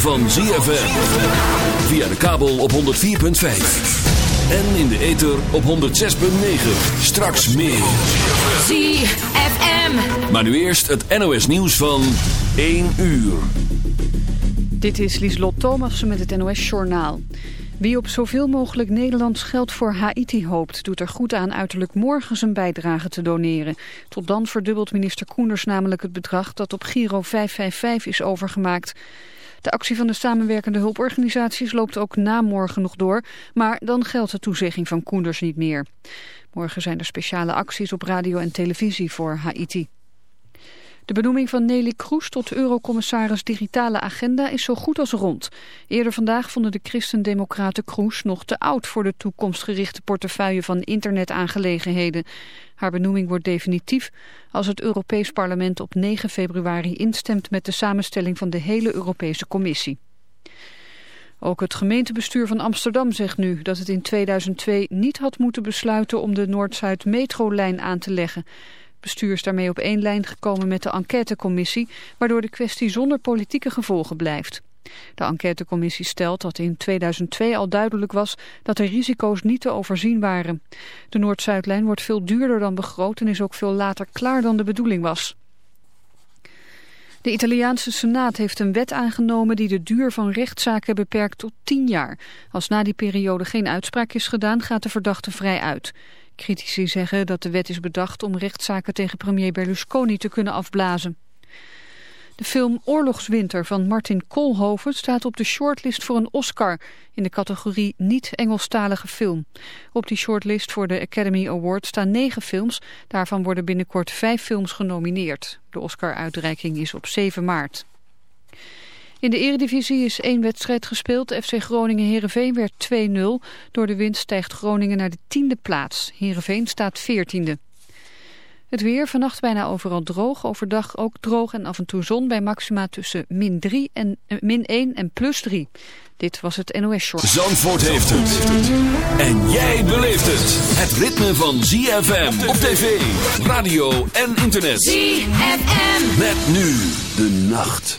van ZFM. Via de kabel op 104.5. En in de ether op 106.9. Straks meer. ZFM. Maar nu eerst het NOS nieuws van 1 uur. Dit is Lieslot Thomassen met het NOS Journaal. Wie op zoveel mogelijk Nederlands geld voor Haiti hoopt... doet er goed aan uiterlijk morgen zijn bijdrage te doneren. Tot dan verdubbelt minister Koenders namelijk het bedrag... dat op Giro 555 is overgemaakt. De actie van de samenwerkende hulporganisaties loopt ook na morgen nog door, maar dan geldt de toezegging van Koenders niet meer. Morgen zijn er speciale acties op radio en televisie voor Haiti. De benoeming van Nelly Kroes tot eurocommissaris Digitale Agenda is zo goed als rond. Eerder vandaag vonden de christendemocraten Kroes nog te oud voor de toekomstgerichte portefeuille van internetaangelegenheden. Haar benoeming wordt definitief als het Europees Parlement op 9 februari instemt met de samenstelling van de hele Europese Commissie. Ook het gemeentebestuur van Amsterdam zegt nu dat het in 2002 niet had moeten besluiten om de Noord-Zuid metrolijn aan te leggen bestuur daarmee op één lijn gekomen met de enquêtecommissie, waardoor de kwestie zonder politieke gevolgen blijft. De enquêtecommissie stelt dat in 2002 al duidelijk was dat de risico's niet te overzien waren. De Noord-Zuidlijn wordt veel duurder dan begroot en is ook veel later klaar dan de bedoeling was. De Italiaanse Senaat heeft een wet aangenomen die de duur van rechtszaken beperkt tot 10 jaar. Als na die periode geen uitspraak is gedaan, gaat de verdachte vrij uit. Critici zeggen dat de wet is bedacht om rechtszaken tegen premier Berlusconi te kunnen afblazen. De film Oorlogswinter van Martin Koolhoven staat op de shortlist voor een Oscar in de categorie niet-Engelstalige film. Op die shortlist voor de Academy Award staan negen films. Daarvan worden binnenkort vijf films genomineerd. De Oscar-uitreiking is op 7 maart. In de eredivisie is één wedstrijd gespeeld. FC Groningen-Herenveen werd 2-0. Door de wind stijgt Groningen naar de tiende plaats. Herenveen staat veertiende. Het weer vannacht bijna overal droog. Overdag ook droog en af en toe zon bij maxima tussen min, 3 en, eh, min 1 en plus 3. Dit was het NOS Short. Zandvoort heeft het. En jij beleeft het. Het ritme van ZFM op tv, radio en internet. ZFM. Met nu de nacht.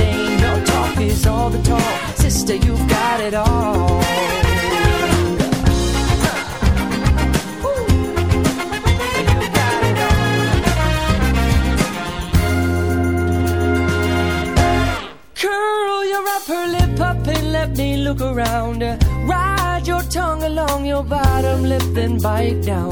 is all the talk. Sister, you've got it all. Curl your upper lip up and let me look around. Ride your tongue along your bottom lip, then bite down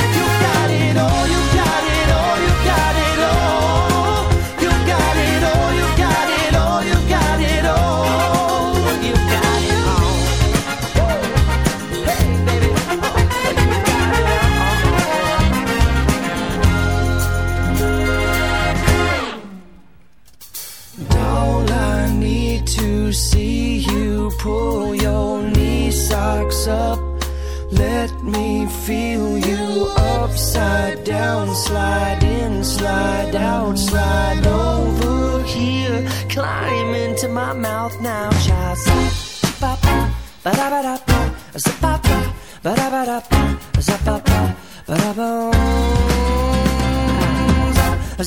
ba da ba da ba za ba ba ba da ba da ba za ba ba ba da ba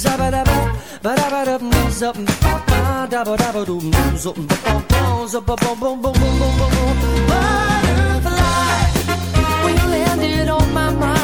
za ba da ba ba da ba da ba za ba ba da ba da ba do za ba ba ba za ba ba ba ba ba ba ba when you landed on my mind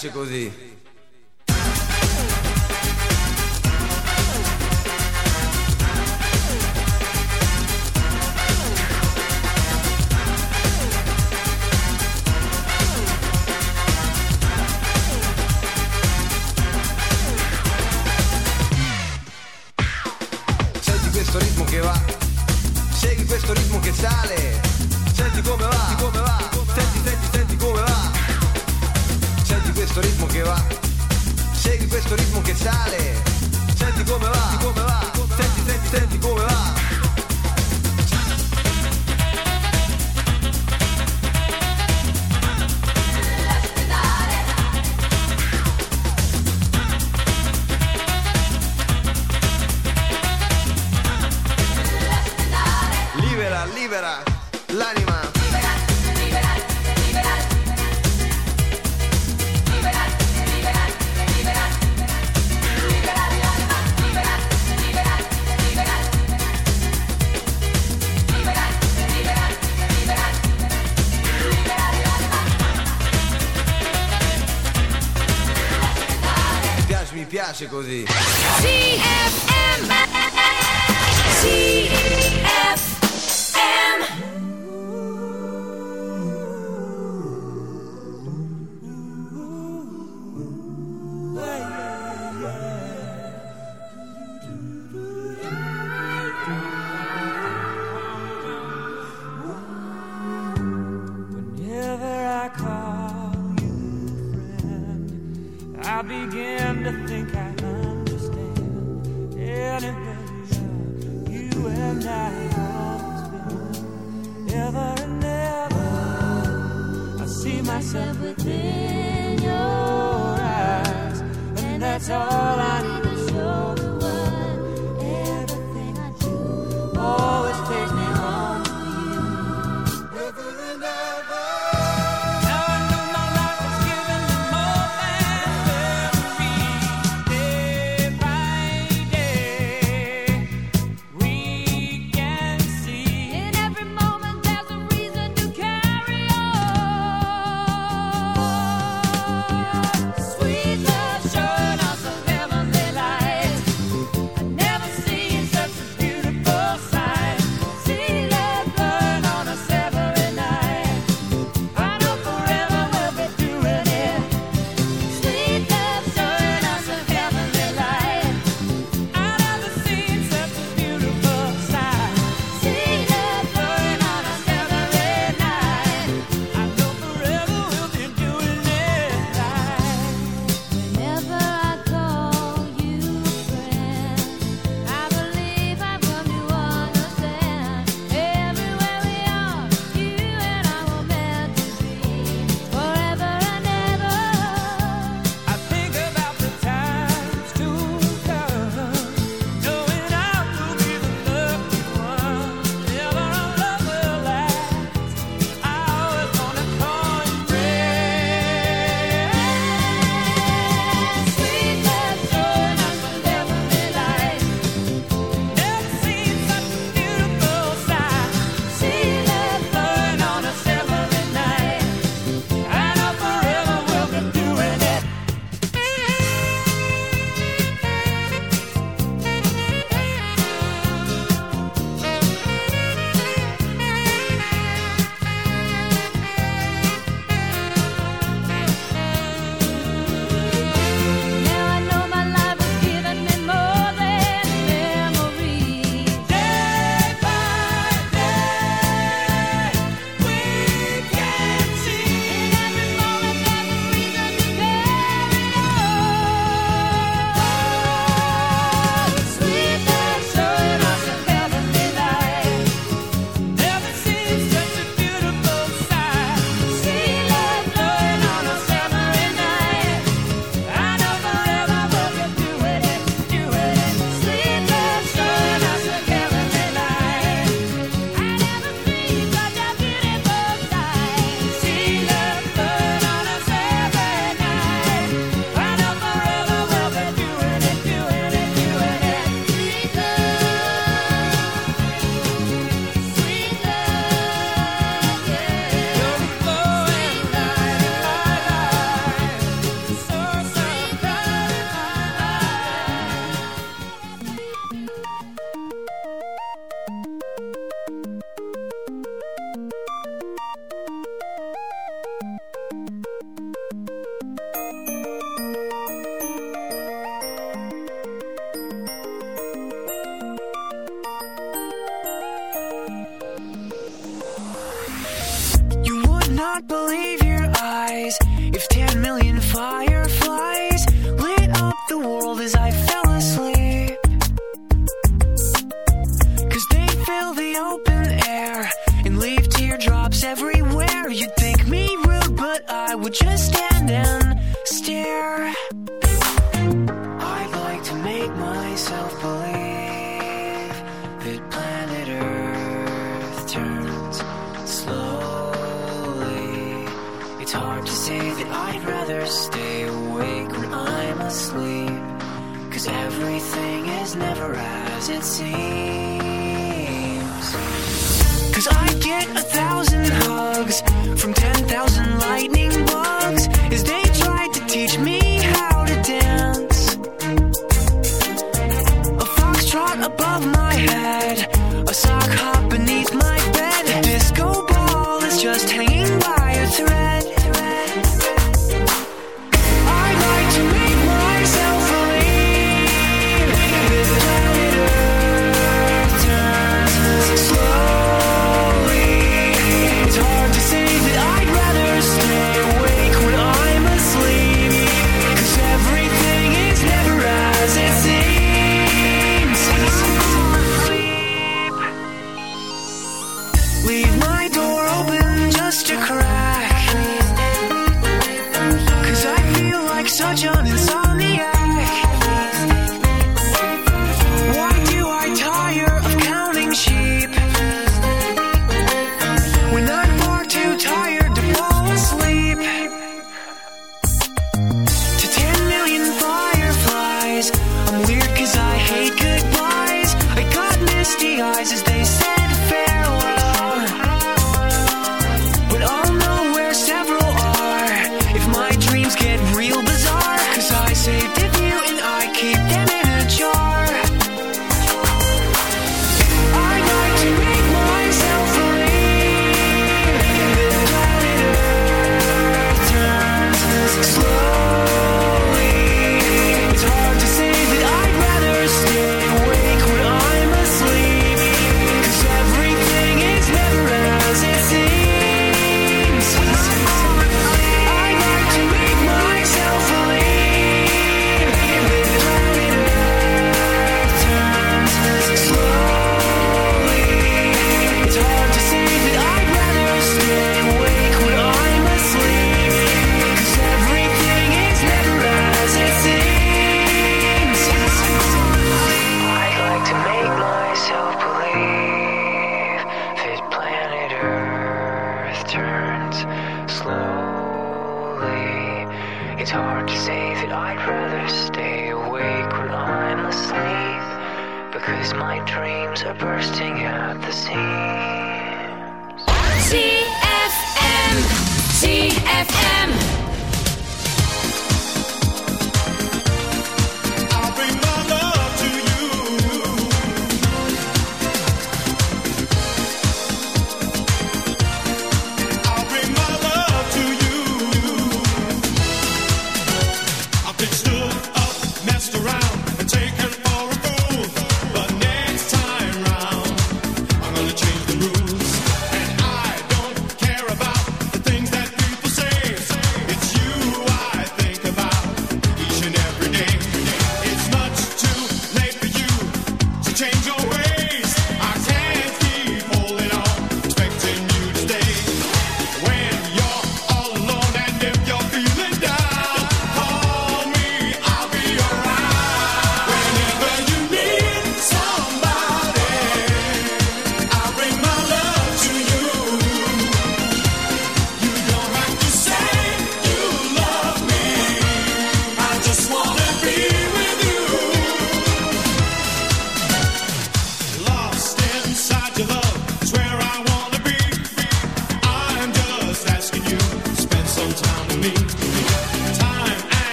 piace così.